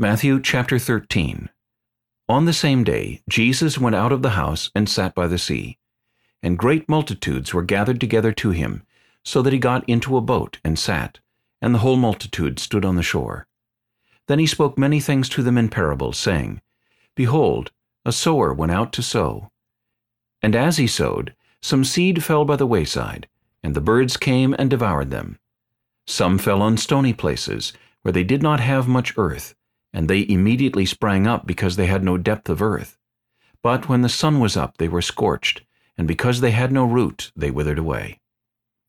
Matthew chapter 13 On the same day Jesus went out of the house and sat by the sea. And great multitudes were gathered together to him, so that he got into a boat and sat, and the whole multitude stood on the shore. Then he spoke many things to them in parables, saying, Behold, a sower went out to sow. And as he sowed, some seed fell by the wayside, and the birds came and devoured them. Some fell on stony places, where they did not have much earth, and they immediately sprang up because they had no depth of earth. But when the sun was up they were scorched, and because they had no root they withered away.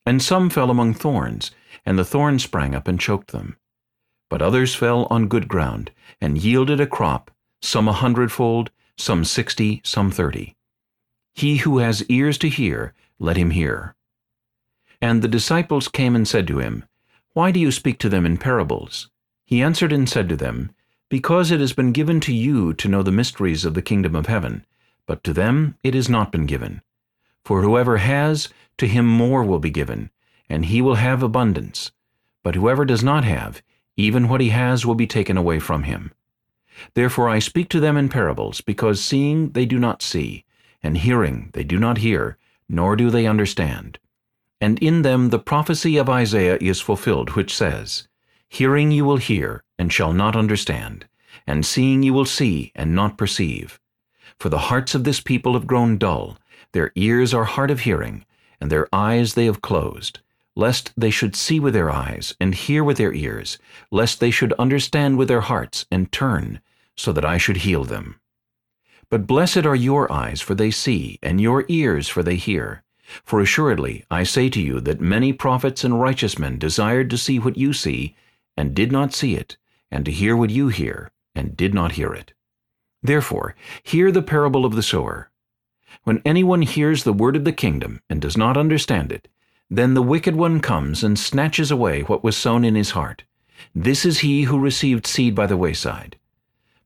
And some fell among thorns, and the thorns sprang up and choked them. But others fell on good ground, and yielded a crop, some a hundredfold, some sixty, some thirty. He who has ears to hear, let him hear. And the disciples came and said to him, Why do you speak to them in parables? He answered and said to them, because it has been given to you to know the mysteries of the kingdom of heaven, but to them it has not been given. For whoever has, to him more will be given, and he will have abundance. But whoever does not have, even what he has will be taken away from him. Therefore I speak to them in parables, because seeing they do not see, and hearing they do not hear, nor do they understand. And in them the prophecy of Isaiah is fulfilled, which says, Hearing you will hear, and shall not understand, and seeing you will see, and not perceive. For the hearts of this people have grown dull, their ears are hard of hearing, and their eyes they have closed, lest they should see with their eyes, and hear with their ears, lest they should understand with their hearts, and turn, so that I should heal them. But blessed are your eyes, for they see, and your ears, for they hear. For assuredly I say to you that many prophets and righteous men desired to see what you see, and did not see it, and to hear what you hear, and did not hear it. Therefore, hear the parable of the sower. When anyone hears the word of the kingdom, and does not understand it, then the wicked one comes and snatches away what was sown in his heart. This is he who received seed by the wayside.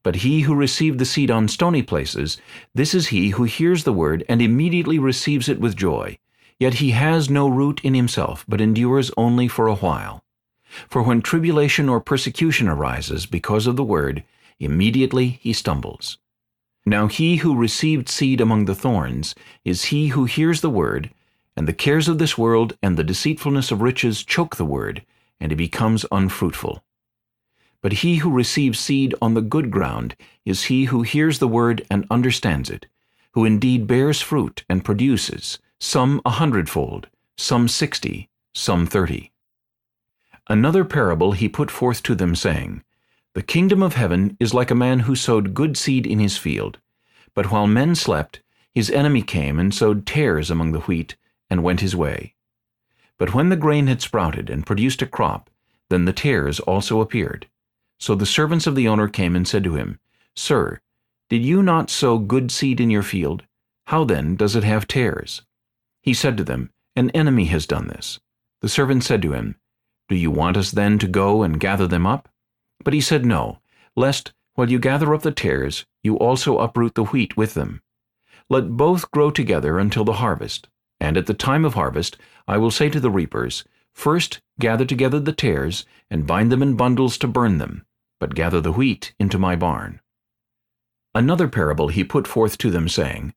But he who received the seed on stony places, this is he who hears the word and immediately receives it with joy. Yet he has no root in himself, but endures only for a while. For when tribulation or persecution arises because of the word, immediately he stumbles. Now he who received seed among the thorns is he who hears the word, and the cares of this world and the deceitfulness of riches choke the word, and it becomes unfruitful. But he who receives seed on the good ground is he who hears the word and understands it, who indeed bears fruit and produces, some a hundredfold, some sixty, some thirty. Another parable he put forth to them, saying, The kingdom of heaven is like a man who sowed good seed in his field. But while men slept, his enemy came and sowed tares among the wheat, and went his way. But when the grain had sprouted and produced a crop, then the tares also appeared. So the servants of the owner came and said to him, Sir, did you not sow good seed in your field? How then does it have tares? He said to them, An enemy has done this. The servant said to him, do you want us then to go and gather them up? But he said no, lest, while you gather up the tares, you also uproot the wheat with them. Let both grow together until the harvest. And at the time of harvest I will say to the reapers, First gather together the tares, and bind them in bundles to burn them, but gather the wheat into my barn. Another parable he put forth to them, saying,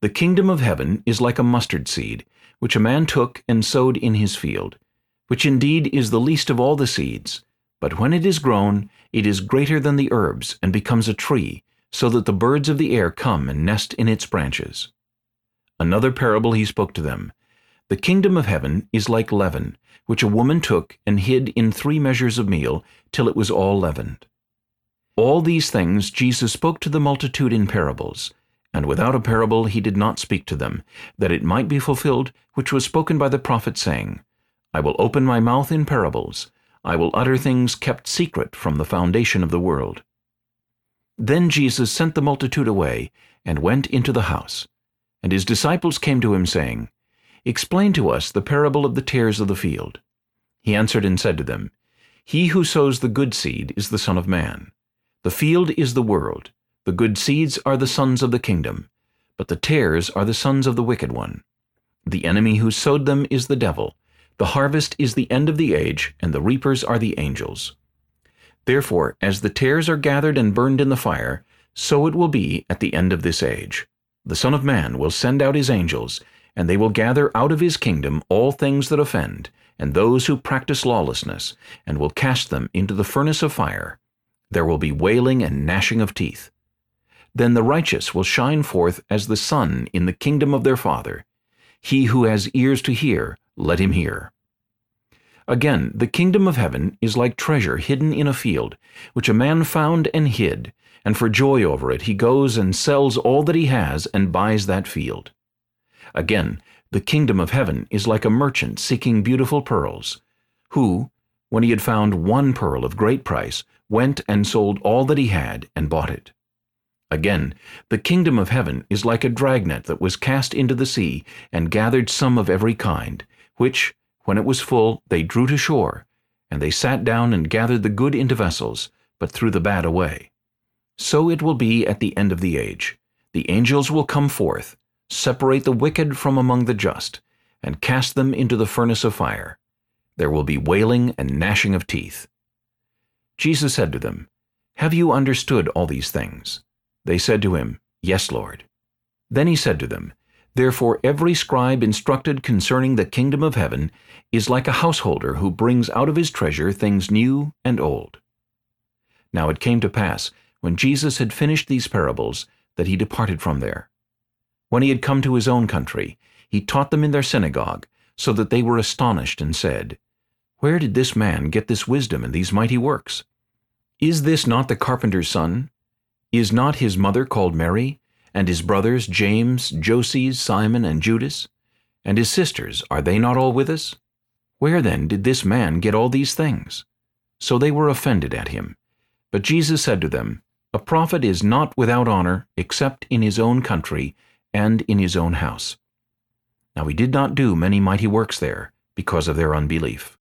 The kingdom of heaven is like a mustard seed, which a man took and sowed in his field which indeed is the least of all the seeds, but when it is grown, it is greater than the herbs, and becomes a tree, so that the birds of the air come and nest in its branches. Another parable he spoke to them. The kingdom of heaven is like leaven, which a woman took and hid in three measures of meal, till it was all leavened. All these things Jesus spoke to the multitude in parables, and without a parable he did not speak to them, that it might be fulfilled which was spoken by the prophet, saying, I will open my mouth in parables. I will utter things kept secret from the foundation of the world. Then Jesus sent the multitude away, and went into the house. And his disciples came to him, saying, Explain to us the parable of the tares of the field. He answered and said to them, He who sows the good seed is the Son of Man. The field is the world. The good seeds are the sons of the kingdom, but the tares are the sons of the wicked one. The enemy who sowed them is the devil. The harvest is the end of the age, and the reapers are the angels. Therefore, as the tares are gathered and burned in the fire, so it will be at the end of this age. The Son of Man will send out his angels, and they will gather out of his kingdom all things that offend, and those who practice lawlessness, and will cast them into the furnace of fire. There will be wailing and gnashing of teeth. Then the righteous will shine forth as the sun in the kingdom of their Father. He who has ears to hear, let him hear. Again, the kingdom of heaven is like treasure hidden in a field, which a man found and hid, and for joy over it he goes and sells all that he has and buys that field. Again, the kingdom of heaven is like a merchant seeking beautiful pearls, who, when he had found one pearl of great price, went and sold all that he had and bought it. Again, the kingdom of heaven is like a dragnet that was cast into the sea and gathered some of every kind, which, when it was full, they drew to shore, and they sat down and gathered the good into vessels, but threw the bad away. So it will be at the end of the age. The angels will come forth, separate the wicked from among the just, and cast them into the furnace of fire. There will be wailing and gnashing of teeth. Jesus said to them, Have you understood all these things? They said to him, Yes, Lord. Then he said to them, Therefore every scribe instructed concerning the kingdom of heaven is like a householder who brings out of his treasure things new and old. Now it came to pass, when Jesus had finished these parables, that he departed from there. When he had come to his own country, he taught them in their synagogue, so that they were astonished and said, Where did this man get this wisdom and these mighty works? Is this not the carpenter's son? Is not his mother called Mary? And his brothers James, Joses, Simon, and Judas? And his sisters, are they not all with us? Where then did this man get all these things? So they were offended at him. But Jesus said to them, A prophet is not without honor, except in his own country, and in his own house. Now he did not do many mighty works there, because of their unbelief.